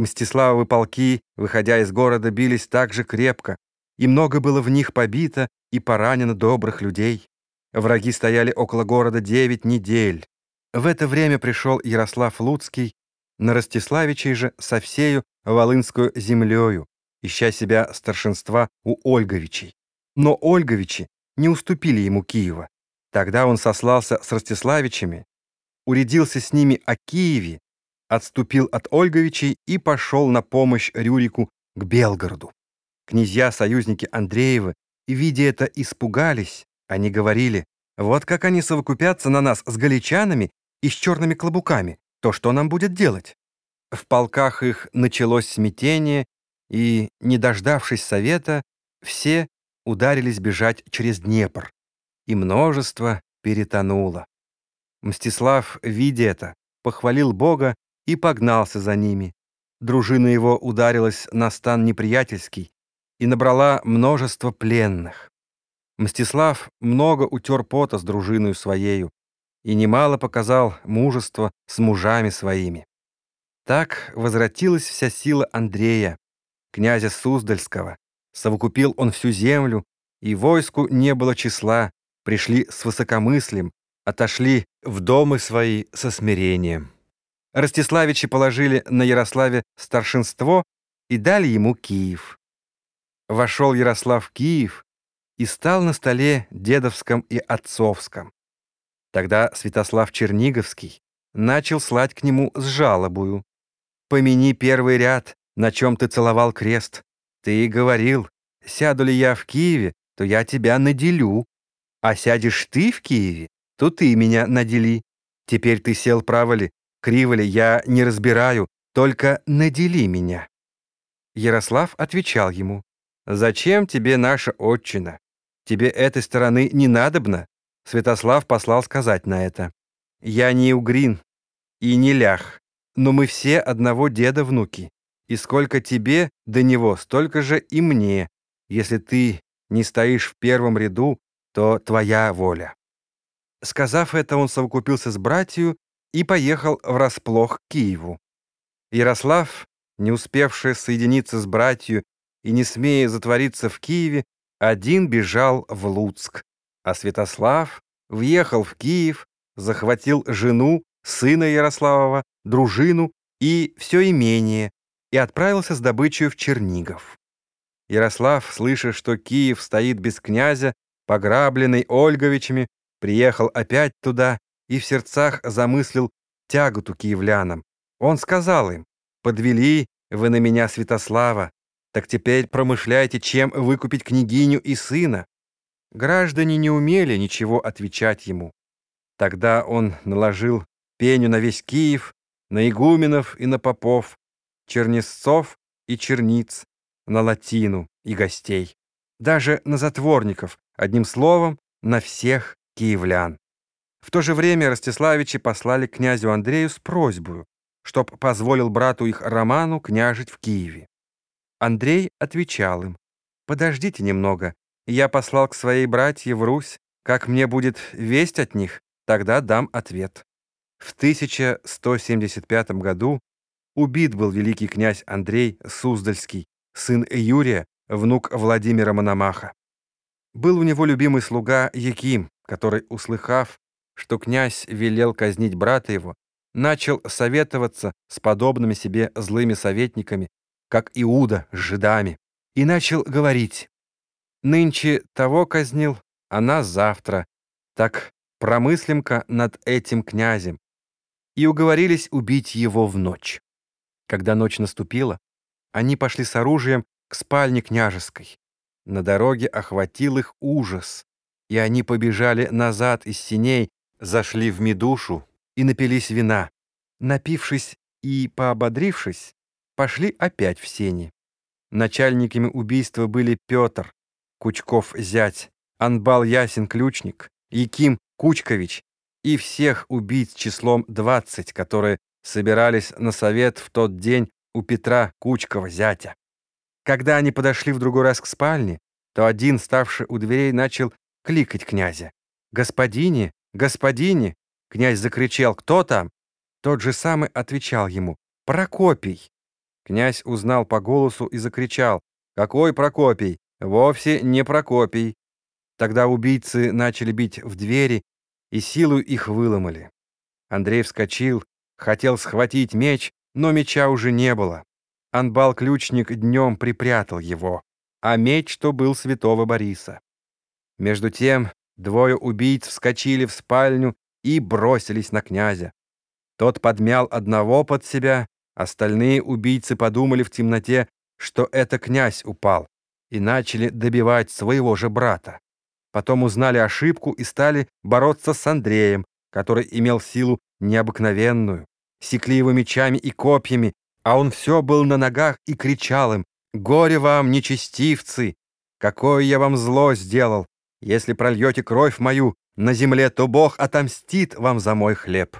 Мстиславовы полки, выходя из города, бились так же крепко, и много было в них побито и поранено добрых людей. Враги стояли около города девять недель. В это время пришел Ярослав Луцкий на Ростиславичей же со всею Волынскую землею, ища себя старшинства у Ольговичей. Но Ольговичи не уступили ему Киева. Тогда он сослался с Ростиславичами, уредился с ними о Киеве, отступил от Ольговичей и пошел на помощь Рюрику к Белгороду. Князья-союзники Андреевы, видя это, испугались. Они говорили, вот как они совокупятся на нас с галичанами и с черными клобуками, то что нам будет делать? В полках их началось смятение, и, не дождавшись совета, все ударились бежать через Днепр, и множество перетонуло. Мстислав, видя это, похвалил Бога и погнался за ними. Дружина его ударилась на стан неприятельский и набрала множество пленных. Мстислав много утер пота с дружиною своею и немало показал мужество с мужами своими. Так возвратилась вся сила Андрея, князя Суздальского. Совокупил он всю землю, и войску не было числа, пришли с высокомыслием, отошли в домы свои со смирением. Ростиславичи положили на Ярославе старшинство и дали ему Киев. Вошел Ярослав в Киев и стал на столе дедовском и отцовском. Тогда Святослав Черниговский начал слать к нему с жалобою. «Помяни первый ряд, на чем ты целовал крест. Ты и говорил, сяду ли я в Киеве, то я тебя наделю. А сядешь ты в Киеве, то ты меня надели. Теперь ты сел право ли, криво ли, я не разбираю, только надели меня». Ярослав отвечал ему, «Зачем тебе наша отчина? Тебе этой стороны не надобно?» Святослав послал сказать на это, «Я не угрин и не лях, но мы все одного деда внуки, и сколько тебе до него, столько же и мне. Если ты не стоишь в первом ряду, то твоя воля». Сказав это, он совокупился с братью и поехал врасплох к Киеву. Ярослав, не успевший соединиться с братью и не смея затвориться в Киеве, один бежал в Луцк, а Святослав въехал в Киев, захватил жену, сына Ярославова, дружину и все имение и отправился с добычей в Чернигов. Ярослав, слыша, что Киев стоит без князя, пограбленный Ольговичами, приехал опять туда и в сердцах замыслил тяготу киевлянам. Он сказал им, «Подвели вы на меня Святослава, так теперь промышляйте, чем выкупить княгиню и сына». Граждане не умели ничего отвечать ему. Тогда он наложил пеню на весь Киев, на игуменов и на попов, чернесцов и черниц, на латину и гостей, даже на затворников, одним словом, на всех киевлян. В то же время Ростиславичи послали князю Андрею с просьбой, чтоб позволил брату их Роману княжить в Киеве. Андрей отвечал им, «Подождите немного, я послал к своей братье в Русь, как мне будет весть от них, тогда дам ответ». В 1175 году убит был великий князь Андрей Суздальский, сын Юрия, внук Владимира Мономаха. Был у него любимый слуга Яким, который, услыхав, что князь велел казнить брата его, начал советоваться с подобными себе злыми советниками, как Иуда с жидами, и начал говорить, «Нынче того казнил, а нас завтра, так промыслим-ка над этим князем». И уговорились убить его в ночь. Когда ночь наступила, они пошли с оружием к спальне княжеской. На дороге охватил их ужас, и они побежали назад из синей, зашли в медушу и напились вина. Напившись и поободрившись, пошли опять в сени. Начальниками убийства были Петр, Кучков зять, Анбал Ясин ключник, Яким Кучкович и всех убийц числом 20, которые собирались на совет в тот день у Петра Кучкова зятя. Когда они подошли в другой раз к спальне, то один, ставший у дверей, начал кликать князя. «Господине, господине!» Князь закричал «Кто там?» Тот же самый отвечал ему «Прокопий». Князь узнал по голосу и закричал. «Какой Прокопий? Вовсе не Прокопий!» Тогда убийцы начали бить в двери, и силу их выломали. Андрей вскочил, хотел схватить меч, но меча уже не было. Анбал-ключник днем припрятал его, а меч то был святого Бориса. Между тем двое убийц вскочили в спальню и бросились на князя. Тот подмял одного под себя, остальные убийцы подумали в темноте, что это князь упал, и начали добивать своего же брата. Потом узнали ошибку и стали бороться с Андреем, который имел силу необыкновенную. Секли его мечами и копьями, а он все был на ногах и кричал им «Горе вам, нечестивцы! Какое я вам зло сделал! Если прольете кровь мою на земле, то Бог отомстит вам за мой хлеб».